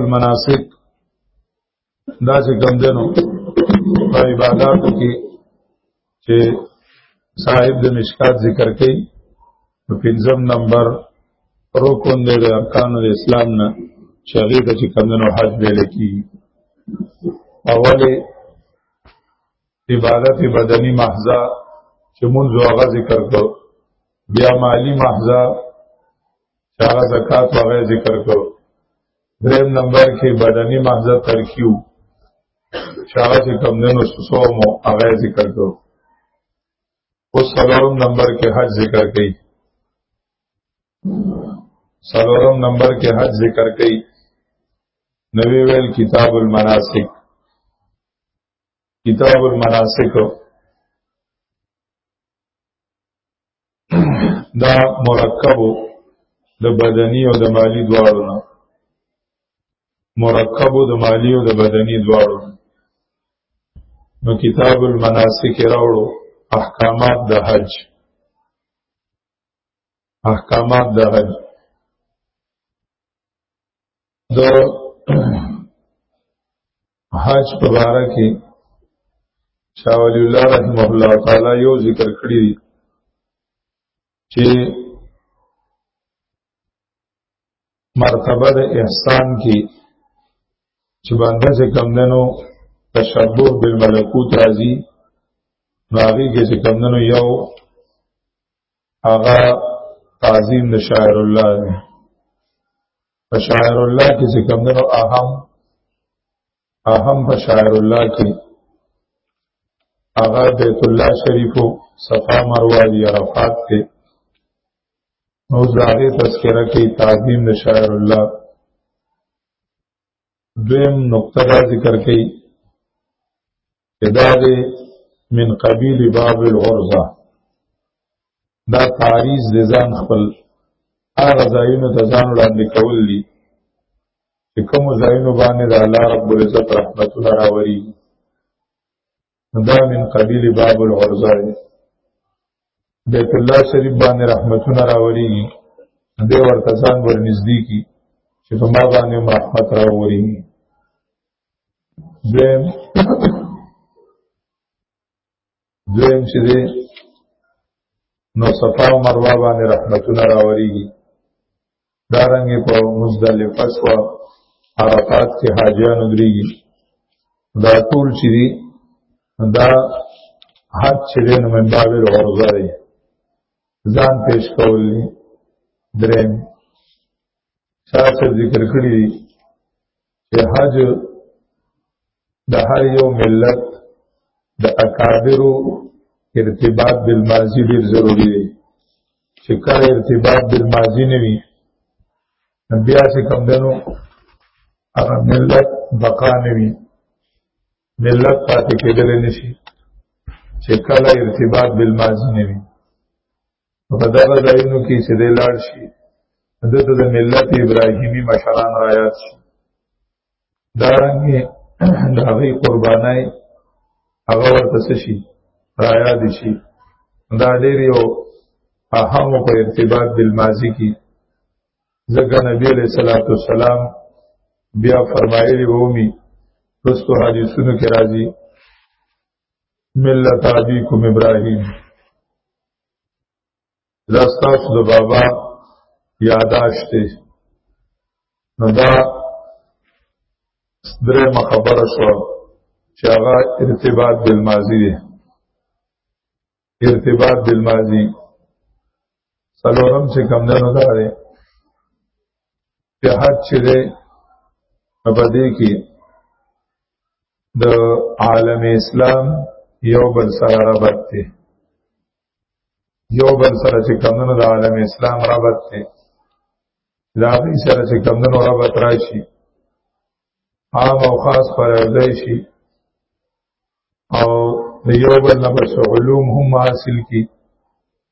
المناسک دا چې کوم دینو په عبادتو کې چې صاحب د مشکات ذکر کړي په پنځم نمبر رکن دی د ارکان د اسلام نه چې هغه ته چې کوم دینو حج ویل کیږي اوله عبادت بدنی محضا چې مونږ هغه ذکر کو بیا مالی محضا چې هغه زکات هغه ذکر کو دریم نمبر کې بدنی محضا ترکیو چې هغه چې کم دنو سوسو مو هغه ذکر کو اوس څلورم نمبر کې حج ذکر کړي څلورم نمبر کې حج ذکر کړي نوی ویل کتاب المناسک کتاب المناسک دا مرکب د بدنی او د مالی دواړو نه مرکب د مالی او د بدنی دواړو نو کتاب المناسک راوړو احکامات د حج احکامات د حج د حج په باره کې شاه ولی الله رحمه الله تعالی یو ذکر کړی دی چې مرتبه د احسان کې چې باندې څه کم دنو تشبه بالملکوت راځي باغی کې چې کم دنو یو هغه تعظیم د شاعر الله دی په شاعر الله کې چې کوم نو اهم اهم په شاعر الله کې هغه بیت الله شریفو صفا مروه دی عرفات کې نو زاغه تذکرہ کې تعظیم د شاعر الله دویم نقطه ذکر کړي چې دا دی من قبیل باب الغرزه دا تعریض د ځان خپل هغه ځایونو ته ځان وړاندې کول دي چې کوم ځایونو باندې د الله رب العزت رحمتونه راوري دا من قبیل باب الغرزه دی بیت الله شریف باندې رحمتونه راوري دی ورته ځان ورنږدې کی چې په ما باندې رحمت راوري دویم دویم چې دی نو صفا او مروه باندې رحمتونه راوړيږي دا رنګ په مزدلفه شو عرفات کې حاجیان دريږي دا ټول چې دی دا حج چې دی نو من باب الغرضه دی ځان پیش کول دي درېم شاسر ذکر کړی چې حج د هر یو ملت د اکابرو ارتباط بالماضی ډیر ضروری دی چې کله ارتباط بالماضی نه وي بیا چې کم دنو هغه ملت بقا نه وي ملت پاتې کېدل نشي چې کله ارتباط بالماضی نه وي په دغه ځایونو کې چې دی لاړ شي دته د ملت ابراهیمی مشران رایات شي دا رنګه د هغه قربانای هغه ورته شي رایات شي دا ډیر یو اهم په ارتباط بالماضی کې ځکه نبی علیہ الصلوۃ والسلام بیا فرمایلی وومی رستو حدیثونو کې راځي ملت ابيكم ابراهيم دا ستاسو د بابا یاداشت دی نو دا درې مخبره شو چې هغه ارتباط بالماضي دی ارتباط بالماضی سلورم چې کم دنو دا دی چې هر چې دی په دې کې د عالم اسلام یو بل سره ربط دی یو بل سره چې کم دنو د عالم اسلام ربط دی دا غي سره چې کم دنو ربط راشي عام او خاص پر ځای شي او د یو بل نه بس علوم هم حاصل کی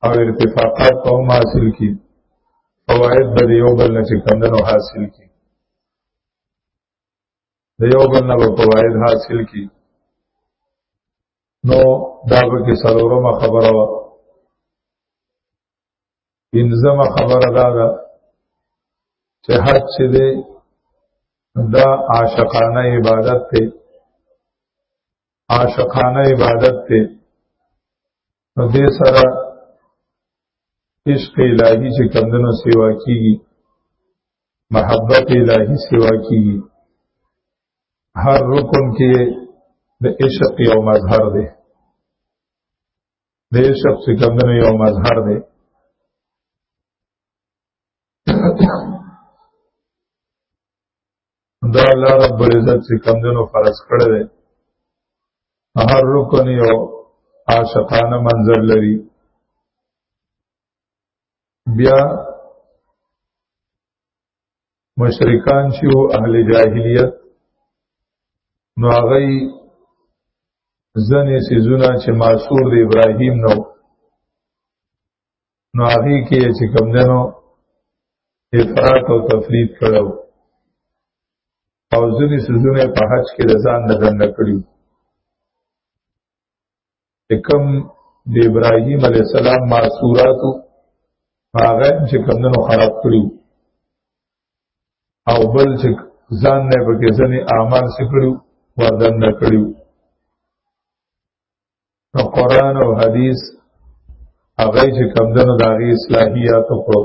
او ارتفاقات هم حاصل کی فواید به یو بل نه چې کمندونو حاصل کی د یو بل نه فواید حاصل کی نو دا به کې سلورمه خبره وه پنځمه خبره دا ده چې حج چې دی دا عاشقانه عبادت دی عاشقانه عبادت دی نو دې سره عشق الهی چې کمدنو سیوا کیږي محبت الهی سیوا کیږي هر رکن کې د عشق یو مظهر دی د عشق چې کمدنو یو مظهر دی دا الله رب العزت چې کمدنو فرض کړی دی هر رکن یو عاشقانه منظر لري بیا مشرکان چې او اهل جاهلیت نو هغه ځنې سيزونه چې معصور د ابراهيم نو نو هغه کې چې کوم دنو افراط او تفرید کړو او ځنې سيزونه په حج کې د ځان نه دنه کړیو کوم د ابراهيم عليه السلام معصوراتو هغه چې کمنو خراب کړو او بل چې ځان نه پکې ځنې اعمال سکړو وردن نه کړو نو قران او حديث هغه چې کمدنو داغي اصلاحيات وکړو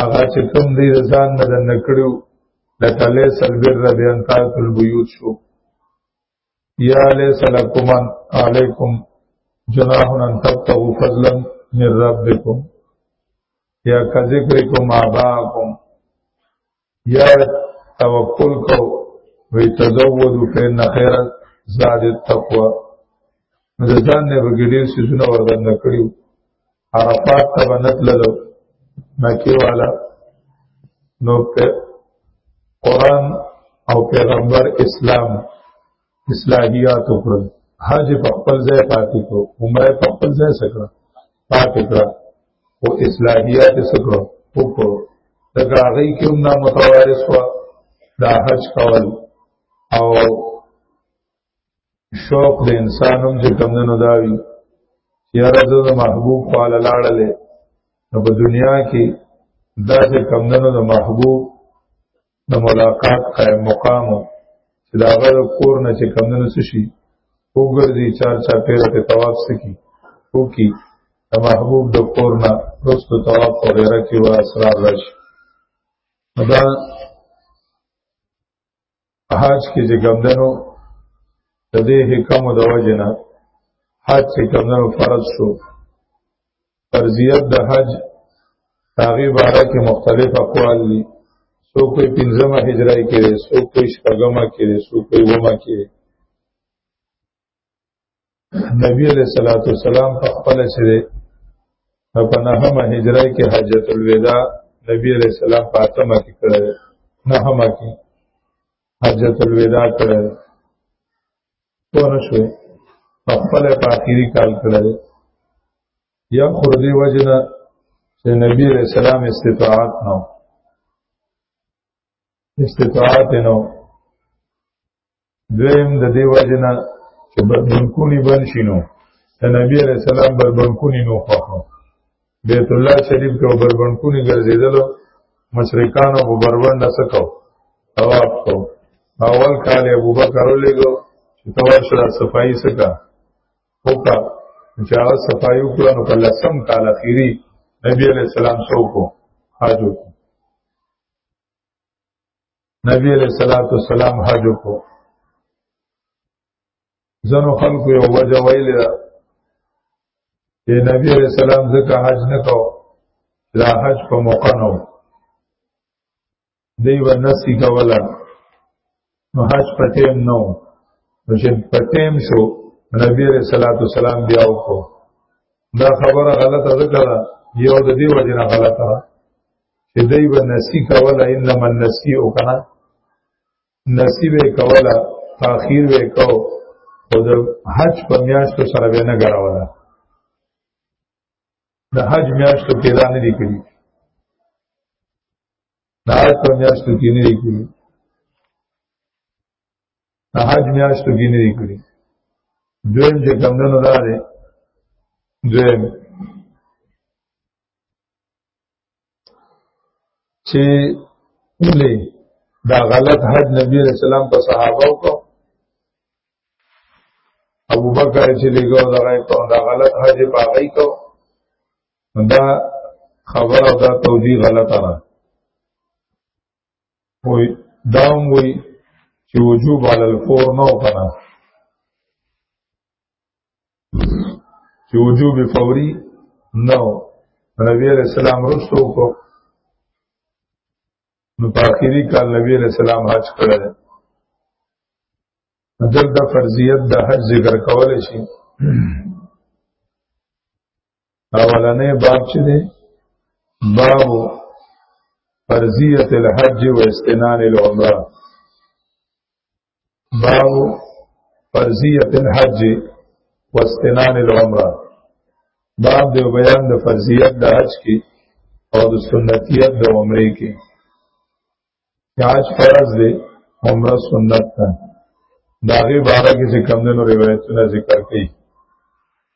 هغه چې کوم دی ځان نه د نکړو لکه لیس البر بیان تاک البیوت شو یا لیس لکم علیکم جناح ان تبتغوا فضلا من ربکم یا کذکرکم آباکم یا توکل کو وی تزودو فین خیر زاد التقوا نو د ځان نه بغیر سيزونه وردان نکړي عرفات ته بنت للو مکی والا نو په قران او پیغمبر اسلام اصلاحیات وکړل حج په خپل ځای پاتې کړو عمره په خپل ځای سکړه پاتې کړه او اصلاحیات سکړو وکړو دا هغه کې هم نه متوارث و دا حج کول او شوق د انسان هم چې کمندونو دا وي یاره زه د محبوب په اړه لاړلې نو په دنیا کې دا چې کمندونو د محبوب د ملاقات قائم مقام چې دا غل کور نه چې کم نه شي وګرځي چار چا پیر ته تواب سکی او کی د محبوب د کور نه رستو تواب په غیره کې و اسرار راشي دا حج کې چې کم دنو د دې حکم د وجنه حج چې کم دنو فرض شو فرضیت د حج هغه باره کې مختلف اقوال دي سو کوئی پنځمه هجره کې لري سو کوئی شپږمه کې لري سو کوئی ومه کې نبی علیہ الصلوۃ والسلام په خپل سره په نهمه هجره کې حجۃ الوداع نبی علیہ السلام فاطمه کې کړه نهمه کې حجۃ الوداع کړه پوه شوې په خپل په اخیری کال کړل یا خور دی وجنه چې نبی رسول الله استطاعت نو استطاعت نو دویم د دی وجنه چې بنکونی بن شینو د نبی رسول الله بر بنکونی نو خوخو بیت الله شریف کې بربنکونی ګرځیدلو مشرکانو په بربند سکو طواف کو اول کال ابو بکر لګو چې طواف سره صفائی سکا وکا چې هغه صفائی وکړو نو په لسم کال اخیری نبی علیہ السلام سو کو حاجو کو نبی علیہ الصلوۃ والسلام حاجو کو ځنو خلکو یو وجه ویلې ده چې نبی علیہ السلام ځکه حج نه کو دا حج په موقع نه دی ورنسی کوله نو حج په ټیم نه و نو چې په ټیم شو نبی علیہ الصلوۃ والسلام بیا وکړو دا خبره غلطه ده کړه یو د دې وجه نه غلطه ده چې دی ورنسی کوله انما النسیء کنا نصیب کولا تاخير وکاو او د حج په میاشتو سره به نه غراوله د حج میاشتو کې دا نه لیکي د حج په میاشتو کې نه لیکي د حج میاشتو کې نه لیکي دویم چې کمندونو دا دی دویم چې ولې دا غلط حد نبی رسول الله په صحابه وکړو ابو بکر چې لګو دا غي په دا غلط حد په غي کو دا خبر او دا توجیه غلطه نه وي دا وي چې وجوب علی الفور نو کنه چې وجوب فوري نو نبی علیہ السلام رسو کو نو په اخیری کال نبی علیہ السلام حج کړل دلته فرضیت د حج ذکر کول شي اولنې باب چې دی باب فرضیت الحج و استنان العمره باب فرضیت الحج واستنان العمره باب د بیان د فرضیت د حج کې او د سنتیت د عمره کې حج فرض دی عمره سنت ده داغه باره کې چې کمندونو روایتونه ذکر کړي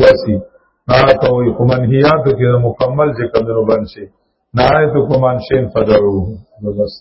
وسی هغه ته وي خو منهیات کې مکمل چې کمنو بن شي نهایت کومان شین فدعو بس